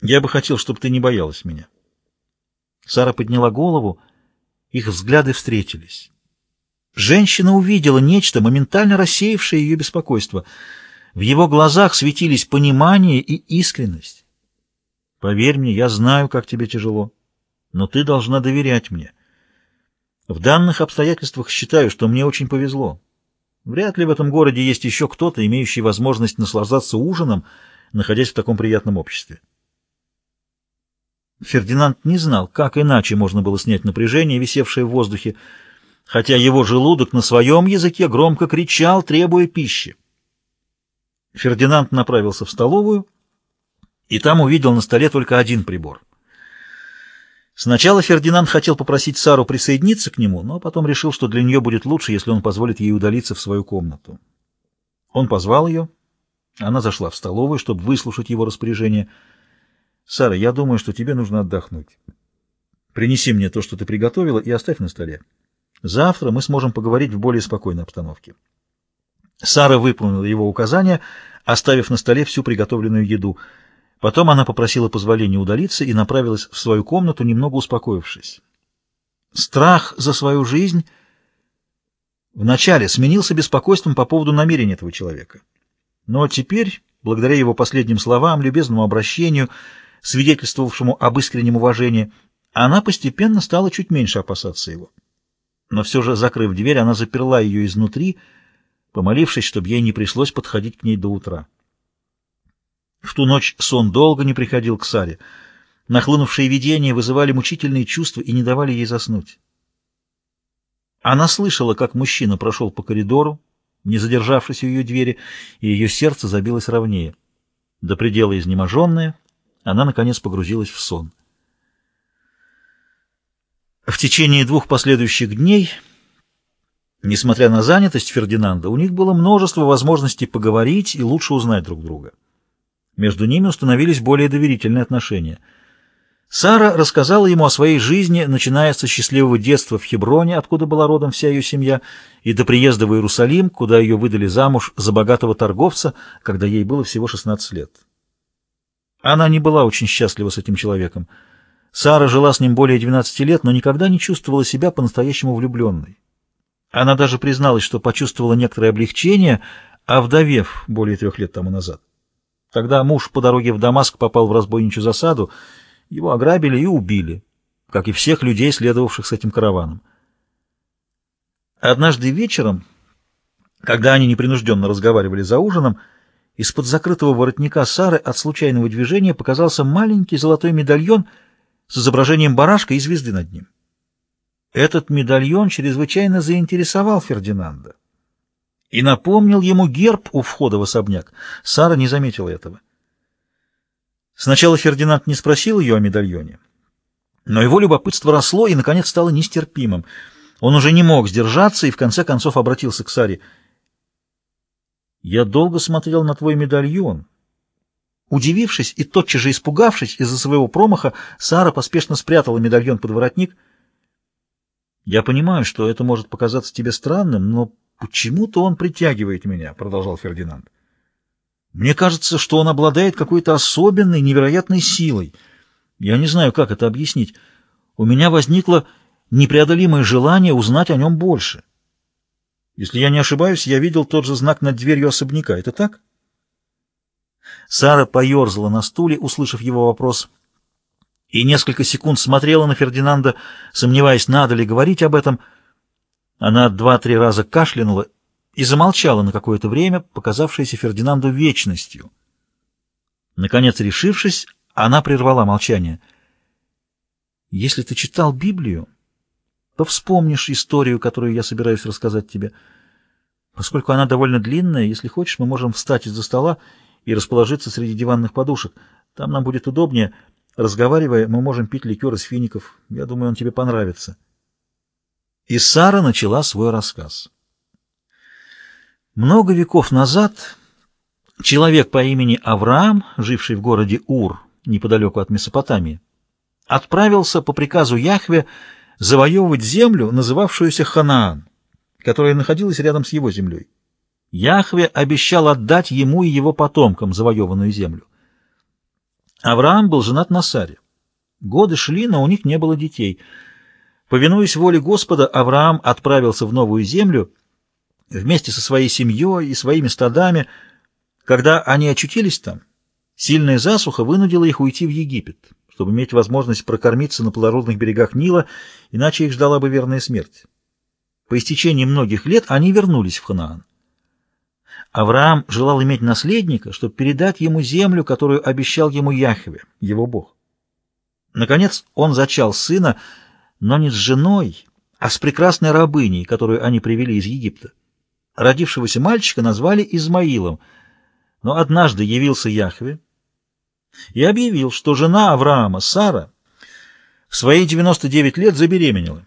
Я бы хотел, чтобы ты не боялась меня. Сара подняла голову, их взгляды встретились. Женщина увидела нечто, моментально рассеявшее ее беспокойство. В его глазах светились понимание и искренность. «Поверь мне, я знаю, как тебе тяжело, но ты должна доверять мне. В данных обстоятельствах считаю, что мне очень повезло. Вряд ли в этом городе есть еще кто-то, имеющий возможность наслаждаться ужином, находясь в таком приятном обществе. Фердинанд не знал, как иначе можно было снять напряжение, висевшее в воздухе, хотя его желудок на своем языке громко кричал, требуя пищи. Фердинанд направился в столовую и там увидел на столе только один прибор. Сначала Фердинанд хотел попросить Сару присоединиться к нему, но потом решил, что для нее будет лучше, если он позволит ей удалиться в свою комнату. Он позвал ее, она зашла в столовую, чтобы выслушать его распоряжение — Сара, я думаю, что тебе нужно отдохнуть. Принеси мне то, что ты приготовила, и оставь на столе. Завтра мы сможем поговорить в более спокойной обстановке. Сара выполнила его указания, оставив на столе всю приготовленную еду. Потом она попросила позволения удалиться и направилась в свою комнату, немного успокоившись. Страх за свою жизнь вначале сменился беспокойством по поводу намерений этого человека. Но теперь, благодаря его последним словам, любезному обращению, свидетельствовавшему об искреннем уважении, она постепенно стала чуть меньше опасаться его. Но все же, закрыв дверь, она заперла ее изнутри, помолившись, чтобы ей не пришлось подходить к ней до утра. В ту ночь сон долго не приходил к Саре. Нахлынувшие видения вызывали мучительные чувства и не давали ей заснуть. Она слышала, как мужчина прошел по коридору, не задержавшись у ее двери, и ее сердце забилось ровнее. До предела изнеможенная, она, наконец, погрузилась в сон. В течение двух последующих дней, несмотря на занятость Фердинанда, у них было множество возможностей поговорить и лучше узнать друг друга. Между ними установились более доверительные отношения. Сара рассказала ему о своей жизни, начиная со счастливого детства в Хеброне, откуда была родом вся ее семья, и до приезда в Иерусалим, куда ее выдали замуж за богатого торговца, когда ей было всего 16 лет. Она не была очень счастлива с этим человеком. Сара жила с ним более 12 лет, но никогда не чувствовала себя по-настоящему влюбленной. Она даже призналась, что почувствовала некоторое облегчение, овдовев более трех лет тому назад. Когда муж по дороге в Дамаск попал в разбойничью засаду, его ограбили и убили, как и всех людей, следовавших с этим караваном. Однажды вечером, когда они непринужденно разговаривали за ужином, из-под закрытого воротника Сары от случайного движения показался маленький золотой медальон с изображением барашка и звезды над ним. Этот медальон чрезвычайно заинтересовал Фердинанда и напомнил ему герб у входа в особняк. Сара не заметила этого. Сначала Фердинанд не спросил ее о медальоне, но его любопытство росло и, наконец, стало нестерпимым. Он уже не мог сдержаться и, в конце концов, обратился к Саре — я долго смотрел на твой медальон. Удивившись и тотчас же испугавшись из-за своего промаха, Сара поспешно спрятала медальон под воротник. «Я понимаю, что это может показаться тебе странным, но почему-то он притягивает меня», — продолжал Фердинанд. «Мне кажется, что он обладает какой-то особенной, невероятной силой. Я не знаю, как это объяснить. У меня возникло непреодолимое желание узнать о нем больше». Если я не ошибаюсь, я видел тот же знак над дверью особняка. Это так? Сара поерзала на стуле, услышав его вопрос, и несколько секунд смотрела на Фердинанда, сомневаясь, надо ли говорить об этом. Она два-три раза кашлянула и замолчала на какое-то время, показавшееся Фердинанду вечностью. Наконец, решившись, она прервала молчание. «Если ты читал Библию...» то вспомнишь историю, которую я собираюсь рассказать тебе. Поскольку она довольно длинная, если хочешь, мы можем встать из-за стола и расположиться среди диванных подушек. Там нам будет удобнее. Разговаривая, мы можем пить ликер из фиников. Я думаю, он тебе понравится. И Сара начала свой рассказ. Много веков назад человек по имени Авраам, живший в городе Ур, неподалеку от Месопотамии, отправился по приказу Яхве завоевывать землю, называвшуюся Ханаан, которая находилась рядом с его землей. Яхве обещал отдать ему и его потомкам завоеванную землю. Авраам был женат на Саре. Годы шли, но у них не было детей. Повинуясь воле Господа, Авраам отправился в новую землю вместе со своей семьей и своими стадами. Когда они очутились там, сильная засуха вынудила их уйти в Египет, чтобы иметь возможность прокормиться на плодородных берегах Нила, иначе их ждала бы верная смерть. По истечении многих лет они вернулись в Ханаан. Авраам желал иметь наследника, чтобы передать ему землю, которую обещал ему Яхве, его Бог. Наконец он зачал сына, но не с женой, а с прекрасной рабыней, которую они привели из Египта. Родившегося мальчика назвали Измаилом, но однажды явился Яхве и объявил, что жена Авраама, Сара, в свои 99 лет забеременела,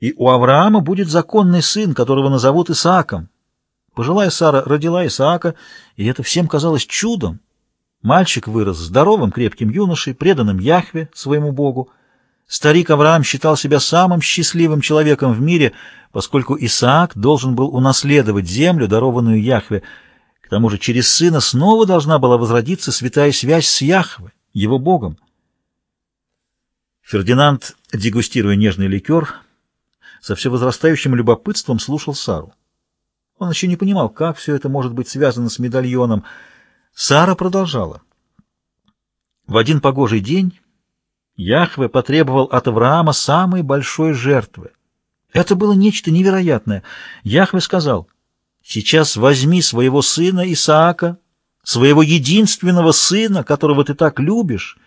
и у Авраама будет законный сын, которого назовут Исааком. Пожилая Сара родила Исаака, и это всем казалось чудом. Мальчик вырос здоровым, крепким юношей, преданным Яхве, своему Богу. Старик Авраам считал себя самым счастливым человеком в мире, поскольку Исаак должен был унаследовать землю, дарованную Яхве. Тому же через сына снова должна была возродиться святая связь с Яхве, его Богом. Фердинанд, дегустируя нежный ликер, со все возрастающим любопытством слушал Сару. Он еще не понимал, как все это может быть связано с медальоном. Сара продолжала. В один погожий день Яхве потребовал от Авраама самой большой жертвы. Это было нечто невероятное. Яхве сказал, «Сейчас возьми своего сына Исаака, своего единственного сына, которого ты так любишь,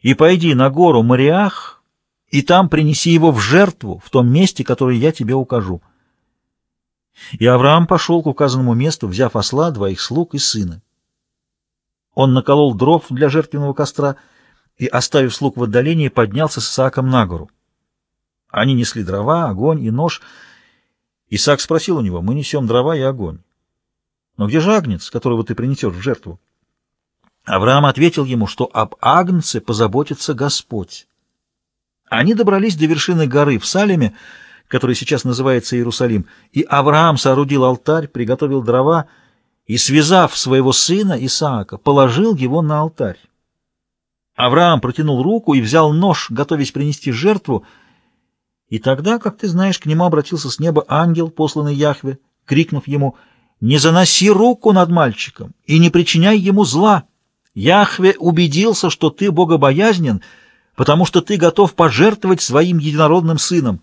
и пойди на гору Мариах, и там принеси его в жертву в том месте, которое я тебе укажу». И Авраам пошел к указанному месту, взяв осла, двоих слуг и сына. Он наколол дров для жертвенного костра и, оставив слуг в отдалении, поднялся с Исааком на гору. Они несли дрова, огонь и нож. Исаак спросил у него, мы несем дрова и огонь. Но где же агнец, которого ты принесешь в жертву? Авраам ответил ему, что об агнце позаботится Господь. Они добрались до вершины горы в Салеме, который сейчас называется Иерусалим, и Авраам соорудил алтарь, приготовил дрова и, связав своего сына Исаака, положил его на алтарь. Авраам протянул руку и взял нож, готовясь принести жертву, и тогда, как ты знаешь, к нему обратился с неба ангел, посланный Яхве, крикнув ему «Не заноси руку над мальчиком и не причиняй ему зла! Яхве убедился, что ты богобоязнен, потому что ты готов пожертвовать своим единородным сыном».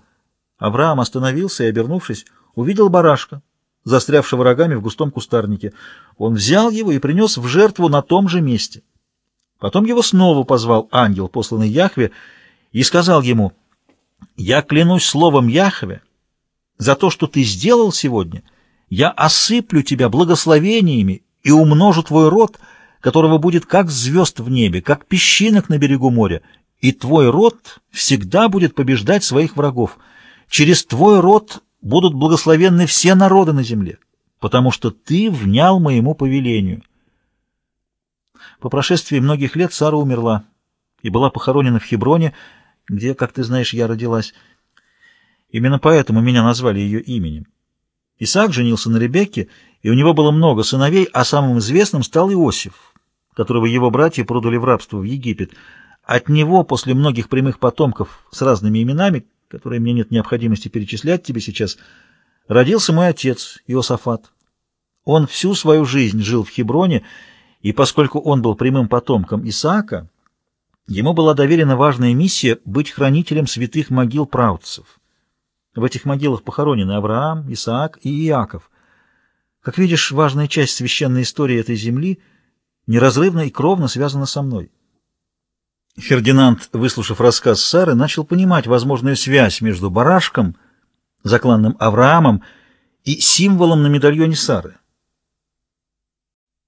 Авраам остановился и, обернувшись, увидел барашка, застрявшего рогами в густом кустарнике. Он взял его и принес в жертву на том же месте. Потом его снова позвал ангел, посланный Яхве, и сказал ему, «Я клянусь словом Яхве, за то, что ты сделал сегодня, я осыплю тебя благословениями и умножу твой род, которого будет как звезд в небе, как песчинок на берегу моря, и твой род всегда будет побеждать своих врагов». Через твой род будут благословенны все народы на земле, потому что ты внял моему повелению. По прошествии многих лет Сара умерла и была похоронена в Хеброне, где, как ты знаешь, я родилась. Именно поэтому меня назвали ее именем. Исаак женился на Ребекке, и у него было много сыновей, а самым известным стал Иосиф, которого его братья продали в рабство в Египет. От него, после многих прямых потомков с разными именами, которые мне нет необходимости перечислять тебе сейчас, родился мой отец Иосафат. Он всю свою жизнь жил в Хеброне, и поскольку он был прямым потомком Исаака, ему была доверена важная миссия быть хранителем святых могил правцев. В этих могилах похоронены Авраам, Исаак и Иаков. Как видишь, важная часть священной истории этой земли неразрывно и кровно связана со мной. Фердинанд, выслушав рассказ Сары, начал понимать возможную связь между барашком, закланным Авраамом, и символом на медальоне Сары.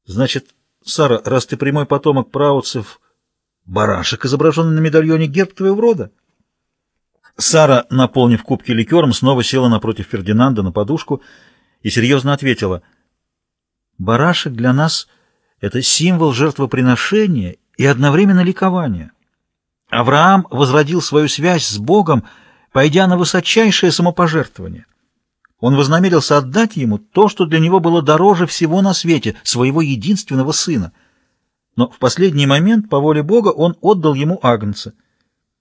Значит, Сара, раз ты прямой потомок праотцев, барашек, изображенный на медальоне, герб твоего рода? Сара, наполнив кубки ликером, снова села напротив Фердинанда на подушку и серьезно ответила. «Барашек для нас — это символ жертвоприношения и одновременно ликования. Авраам возродил свою связь с Богом, пойдя на высочайшее самопожертвование. Он вознамерился отдать ему то, что для него было дороже всего на свете, своего единственного сына. Но в последний момент, по воле Бога, он отдал ему агнца —